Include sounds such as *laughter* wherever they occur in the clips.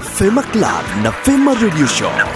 Fema Club na Fema Radio Show. ya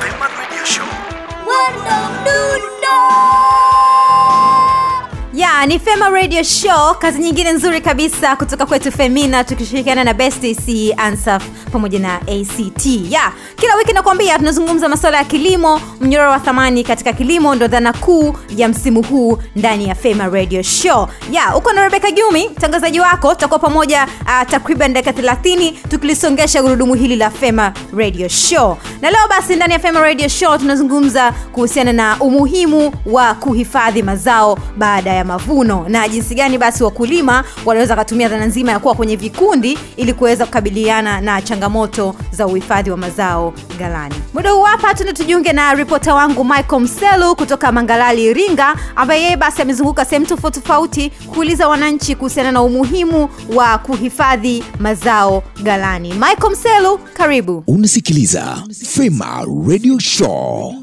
ni fema radio show kazi nyingine nzuri kabisa kutoka kwetu femina tukishirikiana na bestc ansaf pamoja na act ya kila wiki nakwambia tunazungumza masuala ya kilimo mnyororo wa thamani katika kilimo ndo dhana kuu ya msimu huu ndani ya fema radio show. Ya uko na rebeka jumi mtangazaji wako tutakuwa pamoja uh, takriban dakika 30 tukilisongesha gurudumu hili la fema radio show. Na leo basi ndani ya fema radio show tunazungumza kuhusiana na umuhimu wa kuhifadhi mazao baada ya mavuno na jinsi gani basi wakulima wanaweza wakatumia dhana nzima ya kuwa kwenye vikundi ili kuweza kukabiliana na changamoto za uhifadhi wa mazao galani muda huu hapa tuna tujiunge na ripota wangu michael mselu kutoka mangalali iringa ambaye yeye basi amezunguka sehemu tofauti tofauti kuuliza wananchi kuhusiana na umuhimu wa kuhifadhi mazao galani michael mselu karibu. Unasikiliza Fema Radio Show.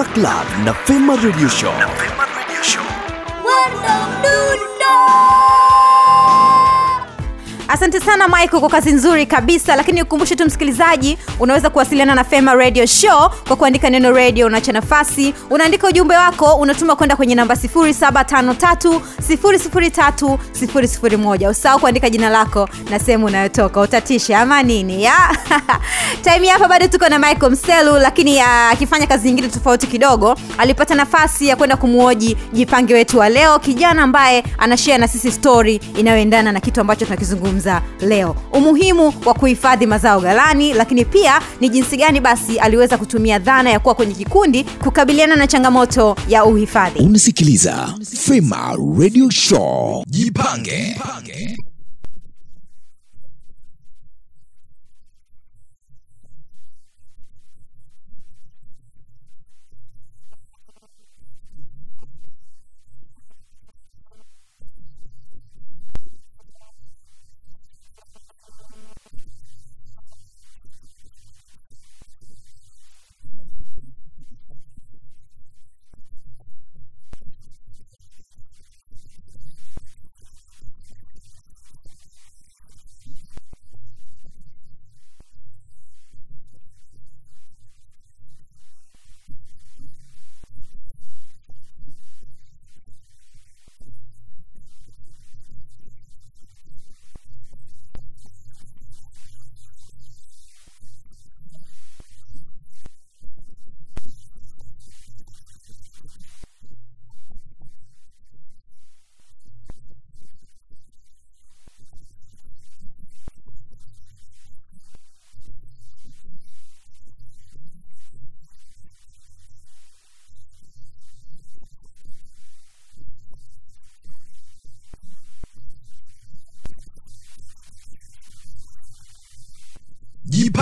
Fema Club na Fema Radio Show. Asante sana michael kwa kazi nzuri kabisa. Lakini ukumbushe tu msikilizaji unaweza kuwasiliana na fema radio show kwa kuandika neno radio unaacha nafasi. Unaandika ujumbe wako unatuma kwenda kwenye namba 753 usahau kuandika jina lako na sehemu unayotoka. Utatisha ama nini ya? *laughs* Time hapa bado tuko na michael mselu lakini akifanya kazi nyingine tofauti kidogo alipata nafasi ya kwenda kumwoji jipange wetu wa leo kijana ambaye anashea na sisi stori inayoendana na kitu ambacho tunakizungumza leo umuhimu wa kuhifadhi mazao ghalani lakini pia ni jinsi gani basi aliweza kutumia dhana ya kuwa kwenye kikundi kukabiliana na changamoto ya uhifadhi Unasikiliza Fema Radio Show. Jipange. Jipange.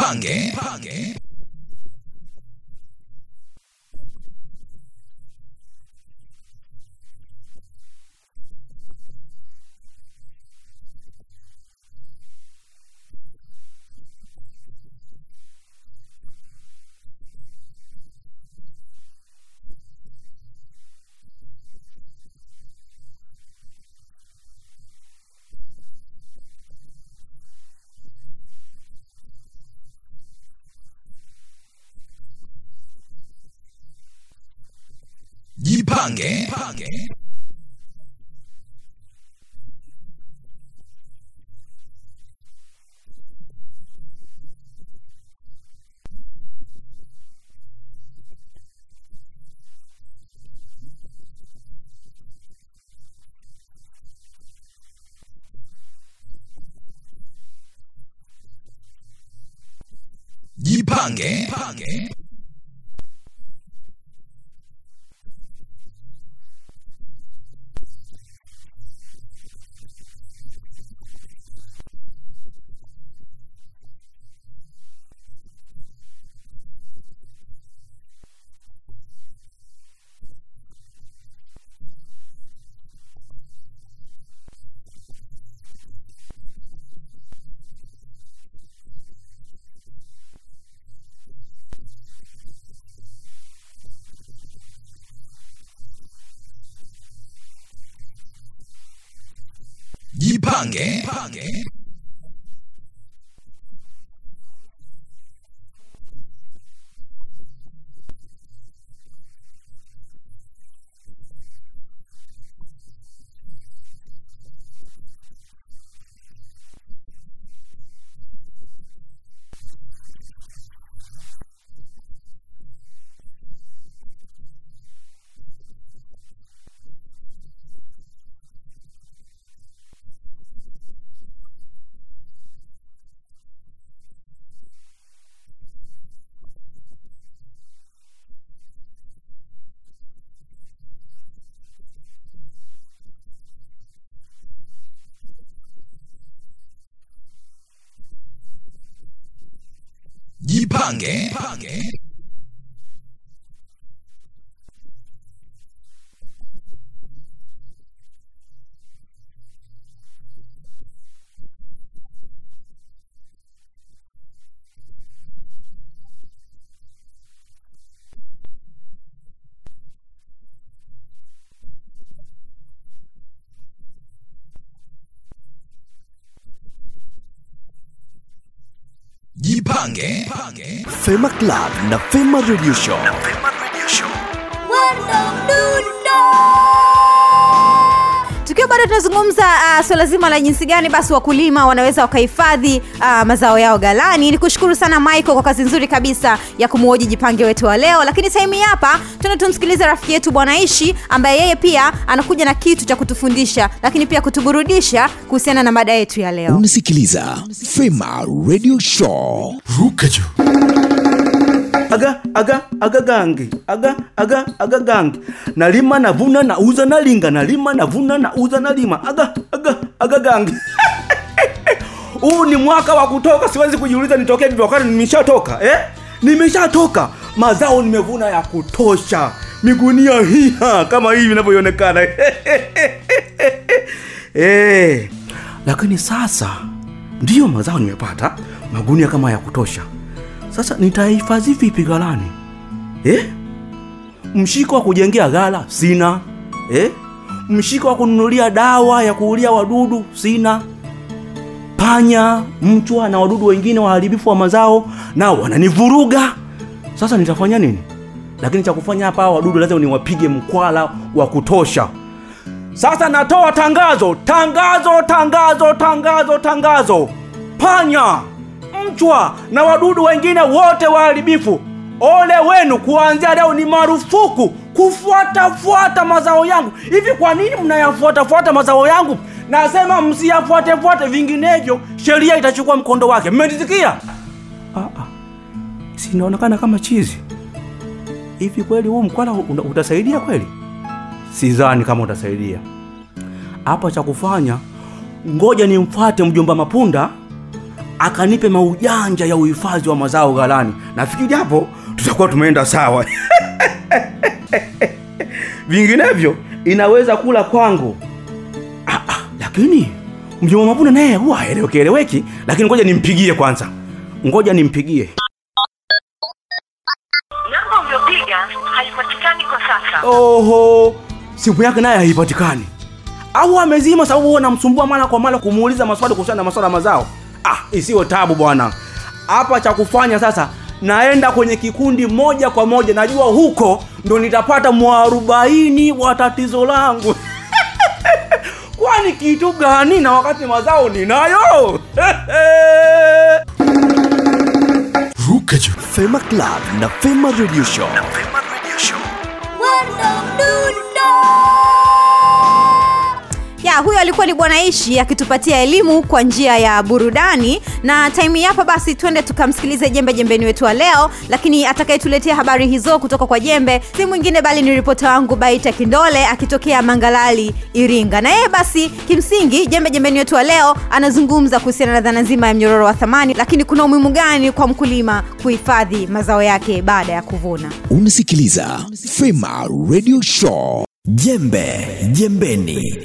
방개. 방개. Jipange. Jipange. Pange. Pange. Jipange. Jipange. Jipange. Fema Club na Fema Radio Show. Na Fema Radio Show. tukiwa bado tunazungumza uh, swala so zima la jinsi gani basi wakulima wanaweza wakahifadhi uh, mazao yao galani ni kushukuru sana michael kwa kazi nzuri kabisa ya kumuoji jipange wetu wa leo lakini sehemu hii hapa tuna tumsikilize rafiki yetu bwana ishi ambaye yeye pia anakuja na kitu cha kutufundisha lakini pia kutuburudisha kuhusiana na mada yetu ya leo Unasikiliza Fema Radio Show. ruka juu aga aga aga gange. Aga aga aga gange. Nalima navuna nauza nalinga. Nalima navuna nauza nalima. Aga aga aga gange. *laughs* Huu ni mwaka wa kutoka siwezi kujiuliza nitokee vipi wakati nimeshatoka eh? nimeshatoka. Mazao nimevuna ya kutosha. Migunia hiha kama hivi inavyoonekana. *laughs* Eh. lakini sasa ndiyo mazao nimepata. Magunia kama ya kutosha sasa nitahifadhi vipi ghalani eh? mshiko wa kujengea ghala? Sina. Eh? mshiko wa kununulia dawa ya kuulia wadudu? Sina. Panya mchwa na wadudu wengine waharibifu wa mazao nao wananivuruga. Sasa nitafanya nini? Lakini cha kufanya hapa wadudu lazima niwapige mkwala wa kutosha. Sasa natoa tangazo tangazo tangazo tangazo tangazo. Panya mchwa na wadudu wengine wote waharibifu. Ole wenu kuanzia leo ni marufuku kufuatafuata mazao yangu. Hivi kwa nini mnayafuatafuata mazao yangu? Nasema msiyafuatefuate vinginevyo sheria itachukua mkondo wake. Mmenisikia? Ah, ah. sinaonekana kama chizi? Hivi kweli huu mkwala utasaidia kweli? Sidhani kama utasaidia. Hapa cha kufanya ngoja nimfuate mjomba mapunda akanipe maujanja ya uhifadhi wa mazao ghalani. Nafikiri hapo tutakuwa tumeenda sawa. *laughs* Vinginevyo inaweza kula kwangu. Ah, ah, lakini mjomba mavuna naye huwa aelewekieleweki lakini ngoja nimpigie kwanza. Ngoja nimpigie. Namba uliopiga haipatikani kwa sasa. oho simu yake naye haipatikani. Au amezima sababu huwa namsumbua mara kwa mara kumuuliza maswali kuhusiana na maswala ya mazao ah isiwe tabu bwana hapa cha kufanya sasa naenda kwenye kikundi moja kwa moja najua huko ndo nitapata mwarobaini wa tatizo langu *laughs* kwani kitu gani na wakati mazao ninayo *laughs* Ruka juu. Fema Club na Fema Radio Show. ya huyo alikuwa ni bwana ishi akitupatia elimu kwa njia ya burudani na time hapa basi twende tukamsikilize jembe jembeni wetu wa leo lakini atakayetuletea habari hizo kutoka kwa jembe si mwingine bali ni ripota wangu baita kindole akitokea mangalali iringa na yeye basi kimsingi jembe jembeni wetu wa leo anazungumza kuhusiana na dhana nzima ya mnyororo wa thamani lakini kuna umuhimu gani kwa mkulima kuhifadhi mazao yake baada ya kuvuna Unasikiliza Fema Radio Show. Jembe jembeni.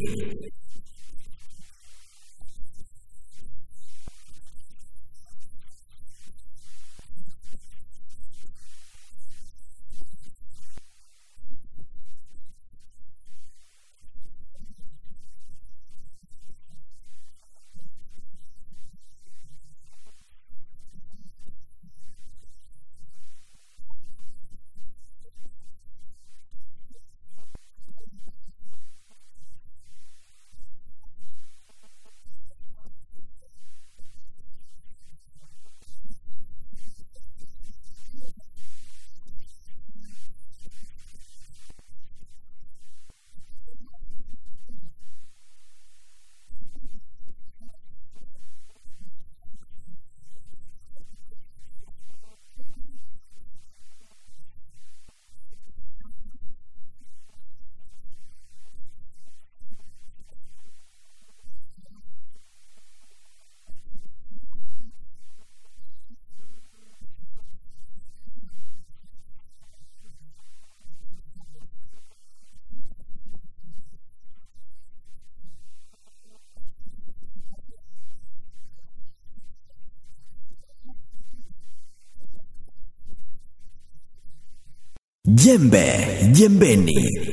Jembe jembeni.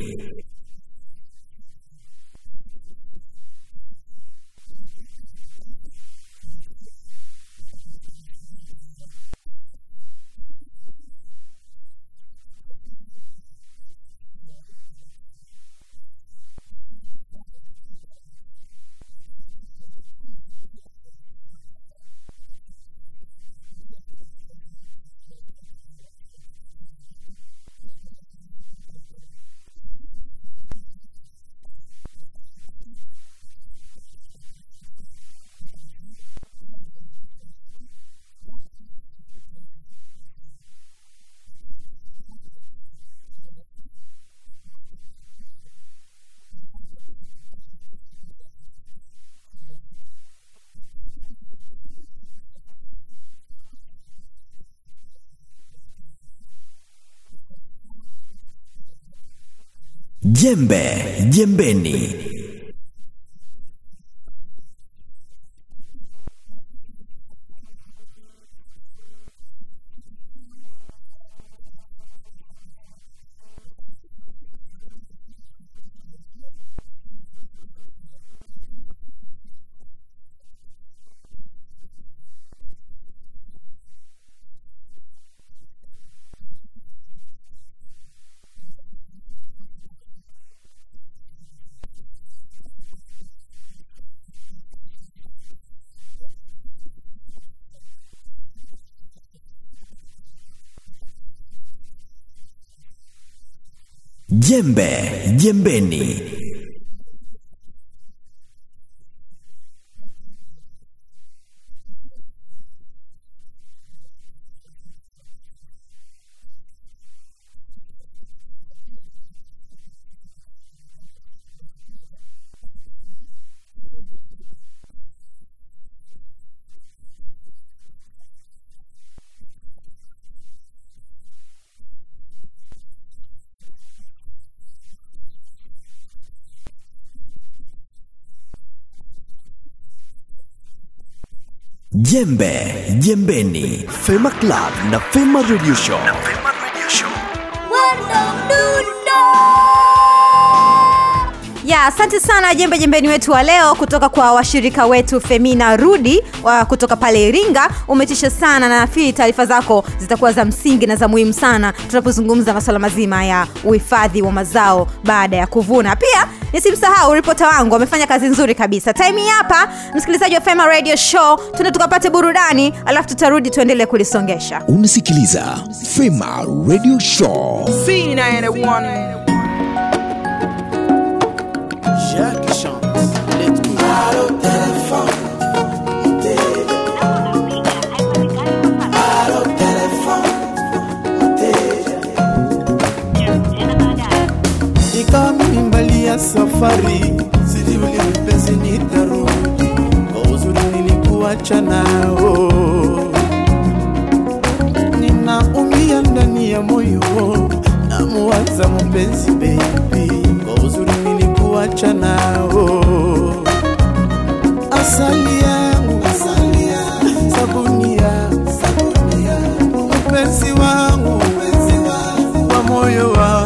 Jembe jembeni. Jembe jembeni. Jembe Jembeni, Fema Club na Fema Radio Show. ya asante sana jembe jembeni wetu wa leo kutoka kwa washirika wetu femina rudi wa kutoka pale iringa. Umetisha sana na nafikiri taarifa zako zitakuwa za msingi na za muhimu sana tunapozungumza masuala mazima ya uhifadhi wa mazao baada ya kuvuna. Pia nisimsahau ripota wangu amefanya kazi nzuri kabisa time hii hapa msikilizaji wa fema radio show tuende tukapate burudani alafu tutarudi tuendelee kulisongesha unasikiliza fema radio show C91 Jacques chante. Let's go. Ya safari. Sijuli mpenzi nitarudi kwa uzuri nilikuacha nao. Ninaumia ndani ya moyo. Namuwaza mpenzi bebi kwa uzuri nilikuacha nao. Asali yangu. Sabuni yangu. Mpenzi wangu. Wa moyo wangu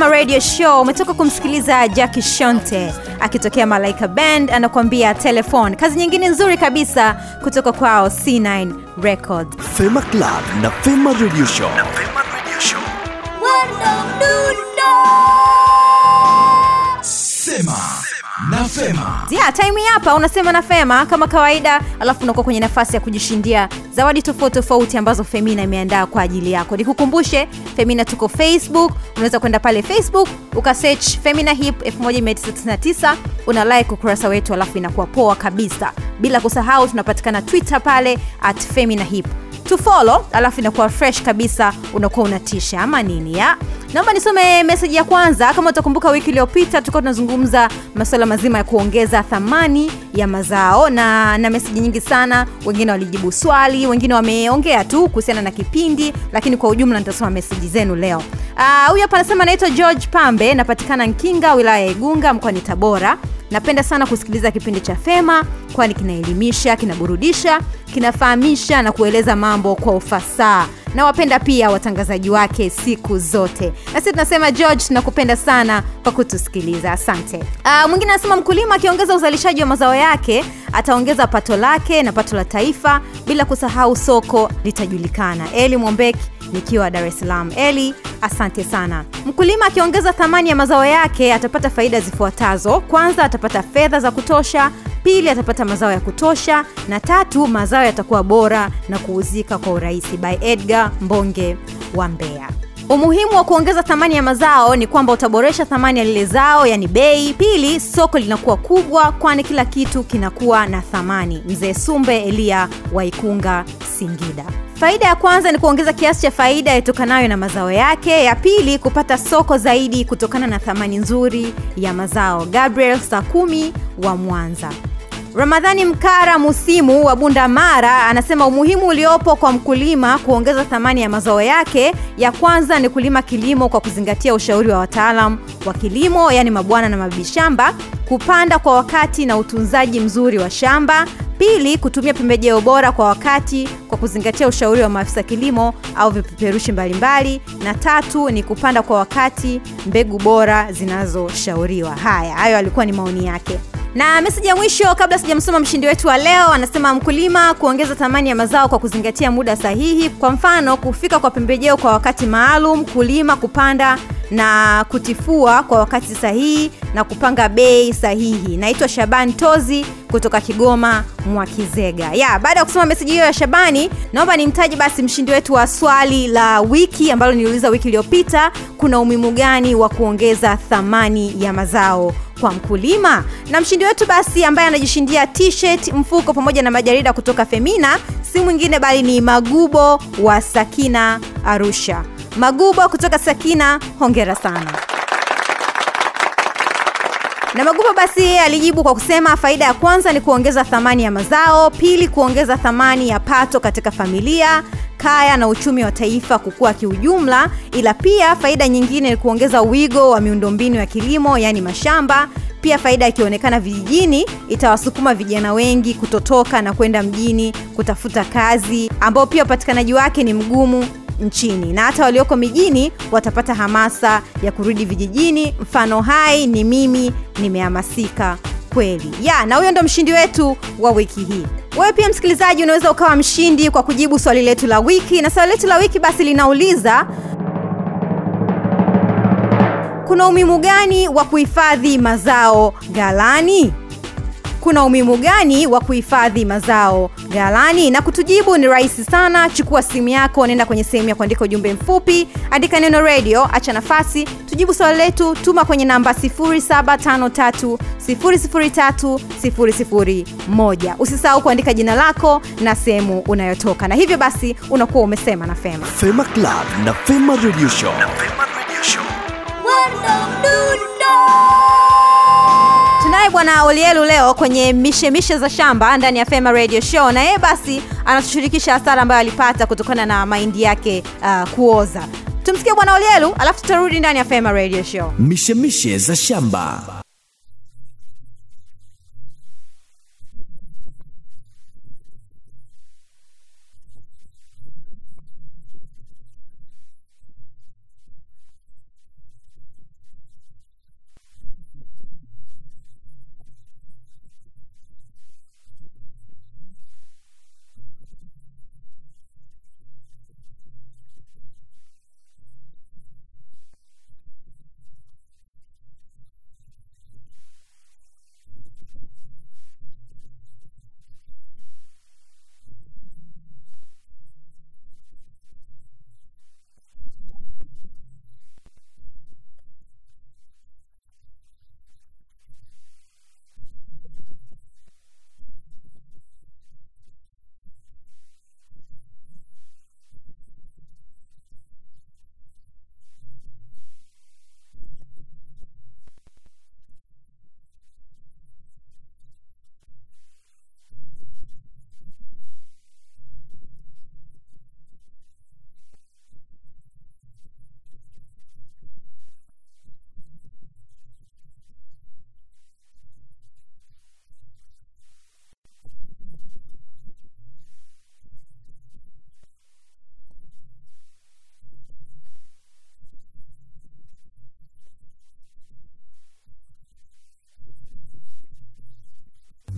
msikilizaji radio show umetoka kumsikiliza Jackie shonte akitokea malaika band anakuambia Telephone, kazi nyingine nzuri kabisa kutoka kwao c9 record Fema Club na Fema Radio Show. na fema ya time hii hapa unasema nafema kama kawaida alafu unakuwa kwenye nafasi ya kujishindia zawadi tofauti tofauti ambazo femina imeandaa kwa ajili yako. Nikukumbushe femina tuko facebook unaweza kwenda pale facebook ukasech femina hip 1999 una like ukurasa wetu alafu inakuwa poa kabisa. Bila kusahau tunapatikana twitter pale at femina hip tufolo alafu inakuwa fresh kabisa unakuwa unatisha. Ama nini ya? Naomba nisome meseji ya kwanza. Kama utakumbuka wiki iliyopita tulikuwa tunazungumza masuala mazima ya kuongeza thamani ya mazao na na meseji nyingi sana. Wengine walijibu swali wengine wameongea tu kuhusiana na kipindi lakini kwa ujumla nitasoma meseji zenu leo. Huyu uh, hapa anasema anaitwa george pambe napatikana nkinga wilaya ya igunga mkoani tabora napenda sana kusikiliza kipindi cha fema kwani kinaelimisha kinaburudisha kinafahamisha na kueleza mambo kwa ufasaha na wapenda pia watangazaji wake siku zote. Na sisi tunasema george tunakupenda sana kwa kutusikiliza. Asante. Uh, mwingine anasema mkulima akiongeza uzalishaji wa mazao yake ataongeza pato lake na pato la taifa. Bila kusahau soko litajulikana. Eli mwombeki nikiwa dar es salaam. Eli asante sana. Mkulima akiongeza thamani ya mazao yake atapata faida zifuatazo. Kwanza atapata fedha za kutosha. Pili atapata mazao ya kutosha. Na tatu mazao yatakuwa bora na kuuzika kwa urahisi. By edgar mbonge wa mbeya. Umuhimu wa kuongeza thamani ya mazao ni kwamba utaboresha thamani ya lile zao yani bei. Pili soko linakuwa kubwa kwani kila kitu kinakuwa na thamani. Mzee sumbe elia waikunga singida. Faida ya kwanza ni kuongeza kiasi cha faida yatokanayo na mazao yake. Ya pili kupata soko zaidi kutokana na thamani nzuri ya mazao. Gabriel Sakumi wa mwanza ramadhani mkara musimu wa bunda mara anasema umuhimu uliopo kwa mkulima kuongeza thamani ya mazao yake ya kwanza ni kulima kilimo kwa kuzingatia ushauri wa wataalam wa kilimo yaani mabwana na mabibi shamba kupanda kwa wakati na utunzaji mzuri wa shamba pili kutumia pembejeo bora kwa wakati kwa kuzingatia ushauri wa maafisa kilimo au vipeperushi mbalimbali na tatu ni kupanda kwa wakati mbegu bora zinazoshauriwa haya hayo alikuwa ni maoni yake na meseji ya mwisho kabla sijamsoma mshindi wetu wa leo anasema mkulima kuongeza thamani ya mazao kwa kuzingatia muda sahihi. Kwa mfano kufika kwa pembejeo kwa wakati maalum kulima kupanda na kutifua kwa wakati sahihi na kupanga bei sahihi. Naitwa shaban tozi kutoka kigoma mwakizega ya baada ya kusoma meseji hiyo ya shabani naomba nimtaje basi mshindi wetu wa swali la wiki ambalo niliuliza wiki iliyopita kuna umuhimu gani wa kuongeza thamani ya mazao kwa mkulima? Na mshindi wetu basi ambaye anajishindia t-shirt mfuko pamoja na majarida kutoka femina si mwingine bali ni magubo wa sakina arusha. Magubo kutoka sakina hongera sana na Magupa basi alijibu kwa kusema faida ya kwanza ni kuongeza thamani ya mazao pili kuongeza thamani ya pato katika familia kaya na uchumi wa taifa kukua kiujumla ila pia faida nyingine ni kuongeza wigo wa miundombinu ya kilimo yaani mashamba. Pia faida ikionekana vijijini itawasukuma vijana wengi kutotoka na kwenda mjini kutafuta kazi ambao pia upatikanaji wake ni mgumu nchini. Na hata walioko mijini watapata hamasa ya kurudi vijijini. Mfano hai ni mimi nimehamasika kweli. Ya na huyo ndo mshindi wetu wa wiki hii. Wewe pia msikilizaji unaweza ukawa mshindi kwa kujibu swali letu la wiki. Na swali letu la wiki basi linauliza kuna umimu gani wa kuhifadhi mazao ghalani kuna umuhimu gani wa kuhifadhi mazao? Galani na kutujibu ni rahisi sana. Chukua simu yako nenda kwenye sehemu ya kuandika ujumbe mfupi. Andika neno redio, acha nafasi. Tujibu swali letu tuma kwenye namba 753 usisahau kuandika jina lako na sehemu unayotoka. Na hivyo basi unakuwa umesema na fema. Fema Club na Fema Radio Show. Tunaye bwana olielu leo kwenye mishemishe za shamba ndani ya fema radio show. Na yeye basi anatushirikisha hasara ambayo alipata kutokana na mahindi yake uh, kuoza. Tumsikie bwana olielu alafu tutarudi ndani ya fema radio show. Mishemishe za shamba.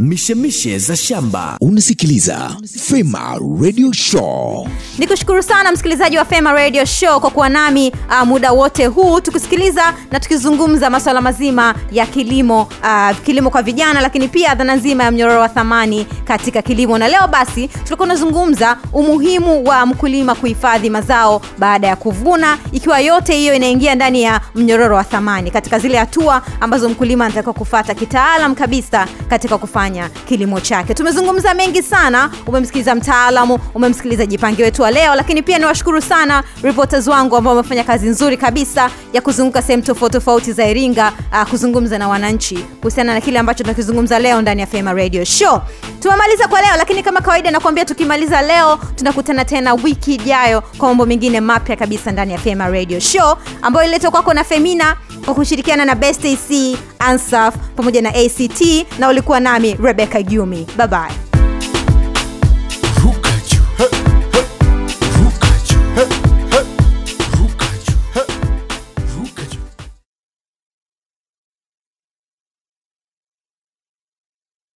Mishemishe za shamba. Unasikiliza fema radio show. Nikushukuru sana msikilizaji wa fema radio show kwa kuwa nami uh, muda wote huu tukisikiliza na tukizungumza masuala mazima ya kilimo uh, kilimo kwa vijana lakini pia dhana nzima ya mnyororo wa thamani katika kilimo. Na leo basi tulikuwa tunazungumza umuhimu wa mkulima kuhifadhi mazao baada ya kuvuna ikiwa yote hiyo inaingia ndani ya mnyororo wa thamani katika zile hatua ambazo mkulima anatakiwa kufata kitaalam kabisa katika kufanya kilimo chake. Tumezungumza mengi sana umemsikiliza mtaalamu umemsikiliza jipange wetu wa leo lakini pia niwashukuru sana reporters wangu ambao wamefanya kazi nzuri kabisa ya kuzunguka sehemu tofauti tofauti za iringa uh, kuzungumza na wananchi kuhusiana na kile ambacho tunakizungumza leo ndani ya fema radio show. Tumemaliza kwa leo lakini kama kawaida nakuambia tukimaliza leo tunakutana tena wiki ijayo kwa mambo mengine mapya kabisa ndani ya fema radio show ambayo iletwa kwako na femina kwa kushirikiana na best ac ansaf pamoja na act na ulikuwa nami rebecca giumi bye bye